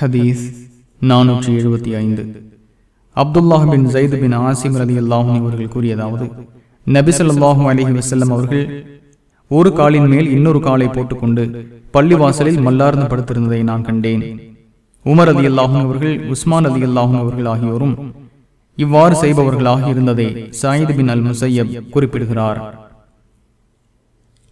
ஹதீஸ் நானூற்றி எழுபத்தி ஐந்து. Abdullah bin Zayd bin Asim ரதி அல்லாஹும் இவர்கள் கூறியதாவது நபிசல்லாஹும் அலஹி வசல்லம் அவர்கள் ஒரு காலின் மேல் இன்னொரு காலை போட்டுக்கொண்டு பள்ளிவாசலில் மல்லார்ந்து படுத்திருந்ததை நான் கண்டேன். உமர் அதி அல்லாஹும் அவர்கள் உஸ்மான் அதி அல்லாஹும் அவர்கள் ஆகியோரும் இவ்வாறு செய்பவர்களாக இருந்ததை சாயித் பின் அல் முசையப் குறிப்பிடுகிறார்.